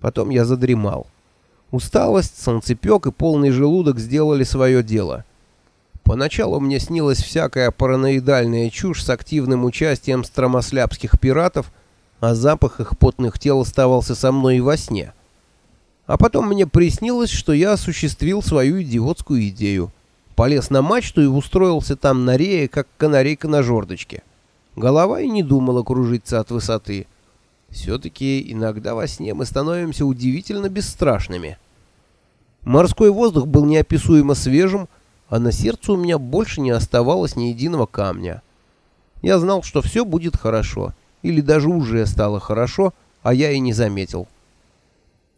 Потом я задремал. Усталость, солнцепек и полный желудок сделали свое дело. Поначалу мне снилась всякая параноидальная чушь с активным участием стромослябских пиратов, а запах их потных тел оставался со мной и во сне. А потом мне приснилось, что я осуществил свою идиотскую идею. Полез на мачту и устроился там на рее, как канарейка на жердочке. Голова и не думала кружиться от высоты. Все-таки иногда во сне мы становимся удивительно бесстрашными. Морской воздух был неописуемо свежим, а на сердце у меня больше не оставалось ни единого камня. Я знал, что все будет хорошо, или даже уже стало хорошо, а я и не заметил.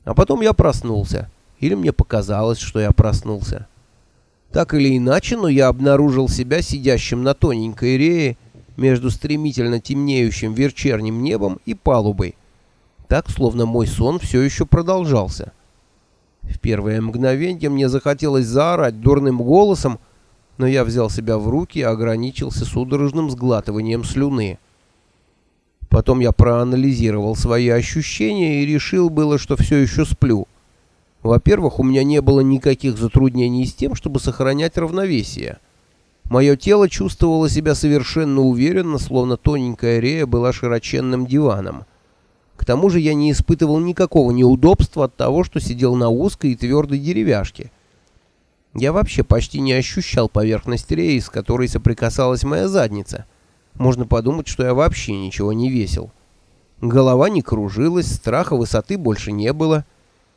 А потом я проснулся, или мне показалось, что я проснулся. Так или иначе, но я обнаружил себя сидящим на тоненькой рее, между стремительно темнеющим вечерним небом и палубой. Так, словно мой сон все еще продолжался. В первое мгновение мне захотелось заорать дурным голосом, но я взял себя в руки и ограничился судорожным сглатыванием слюны. Потом я проанализировал свои ощущения и решил было, что все еще сплю. Во-первых, у меня не было никаких затруднений с тем, чтобы сохранять равновесие. Мое тело чувствовало себя совершенно уверенно, словно тоненькая рея была широченным диваном. К тому же я не испытывал никакого неудобства от того, что сидел на узкой и твердой деревяшке. Я вообще почти не ощущал поверхность реи, с которой соприкасалась моя задница. Можно подумать, что я вообще ничего не весил. Голова не кружилась, страха высоты больше не было.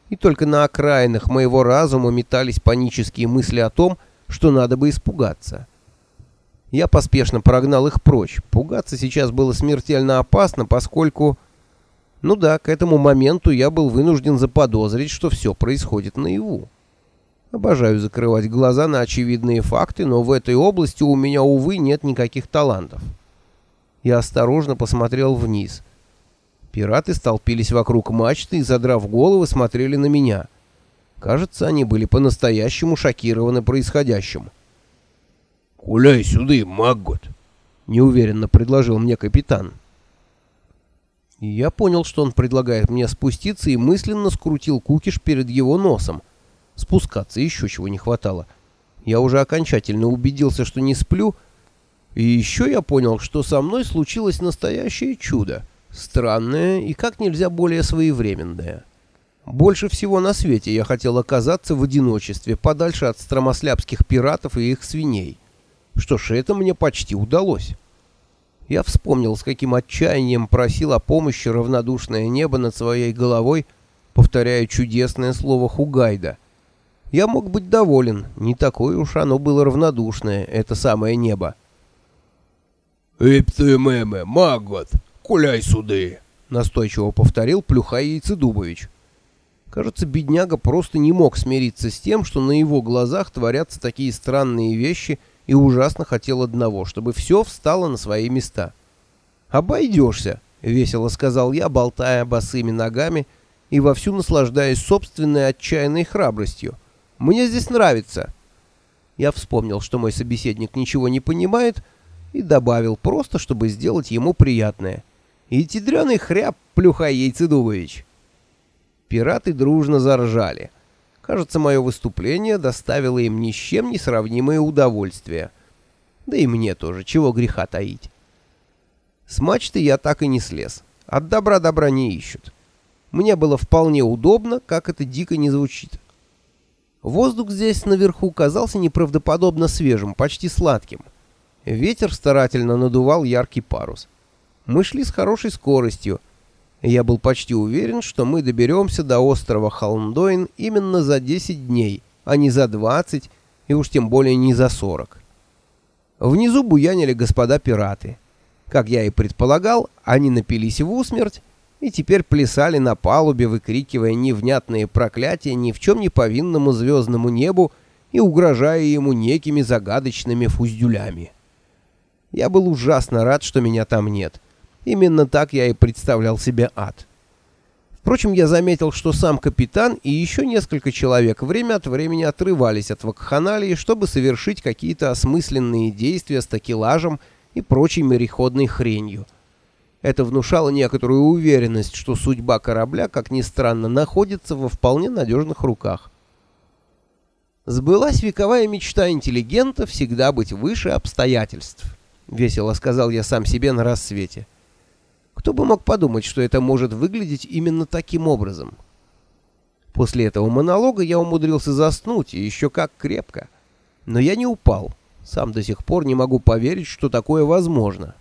И только на окраинах моего разума метались панические мысли о том, что надо бы испугаться. Я поспешно прогнал их прочь. Пугаться сейчас было смертельно опасно, поскольку... Ну да, к этому моменту я был вынужден заподозрить, что все происходит наяву. Обожаю закрывать глаза на очевидные факты, но в этой области у меня, увы, нет никаких талантов. Я осторожно посмотрел вниз. Пираты столпились вокруг мачты и, задрав головы, смотрели на меня. Кажется, они были по-настоящему шокированы происходящим. «Гуляй сюда, Маггот!» — неуверенно предложил мне капитан. Я понял, что он предлагает мне спуститься, и мысленно скрутил кукиш перед его носом. Спускаться еще чего не хватало. Я уже окончательно убедился, что не сплю, и еще я понял, что со мной случилось настоящее чудо. Странное и как нельзя более своевременное. Больше всего на свете я хотел оказаться в одиночестве, подальше от стромослябских пиратов и их свиней. Что ж, это мне почти удалось. Я вспомнил, с каким отчаянием просил о помощи равнодушное небо над своей головой, повторяя чудесное слово Хугайда. Я мог быть доволен, не такое уж оно было равнодушное, это самое небо. «Эп ты, меме, магот, куляй суды!» — настойчиво повторил Плюхай Яйцедубович. Кажется, бедняга просто не мог смириться с тем, что на его глазах творятся такие странные вещи — и ужасно хотел одного, чтобы все встало на свои места. «Обойдешься», — весело сказал я, болтая босыми ногами и вовсю наслаждаясь собственной отчаянной храбростью. «Мне здесь нравится». Я вспомнил, что мой собеседник ничего не понимает, и добавил просто, чтобы сделать ему приятное. «И тедреный хряб, плюхай яйцедубович». Пираты дружно заржали. Кажется, мое выступление доставило им ни с чем не сравнимое удовольствие. Да и мне тоже, чего греха таить. С мачты я так и не слез. От добра добра не ищут. Мне было вполне удобно, как это дико не звучит. Воздух здесь наверху казался неправдоподобно свежим, почти сладким. Ветер старательно надувал яркий парус. Мы шли с хорошей скоростью, я был почти уверен, что мы доберемся до острова Холмдойн именно за 10 дней, а не за 20 и уж тем более не за 40. Внизу буянили господа пираты. Как я и предполагал, они напились в усмерть и теперь плясали на палубе, выкрикивая невнятные проклятия ни в чем не повинному звездному небу и угрожая ему некими загадочными фуздюлями. Я был ужасно рад, что меня там нет. Именно так я и представлял себе ад. Впрочем, я заметил, что сам капитан и еще несколько человек время от времени отрывались от вакханалии, чтобы совершить какие-то осмысленные действия с такелажем и прочей мореходной хренью. Это внушало некоторую уверенность, что судьба корабля, как ни странно, находится во вполне надежных руках. «Сбылась вековая мечта интеллигента всегда быть выше обстоятельств», — весело сказал я сам себе на рассвете. Кто бы мог подумать, что это может выглядеть именно таким образом? После этого монолога я умудрился заснуть, и еще как крепко. Но я не упал. Сам до сих пор не могу поверить, что такое возможно.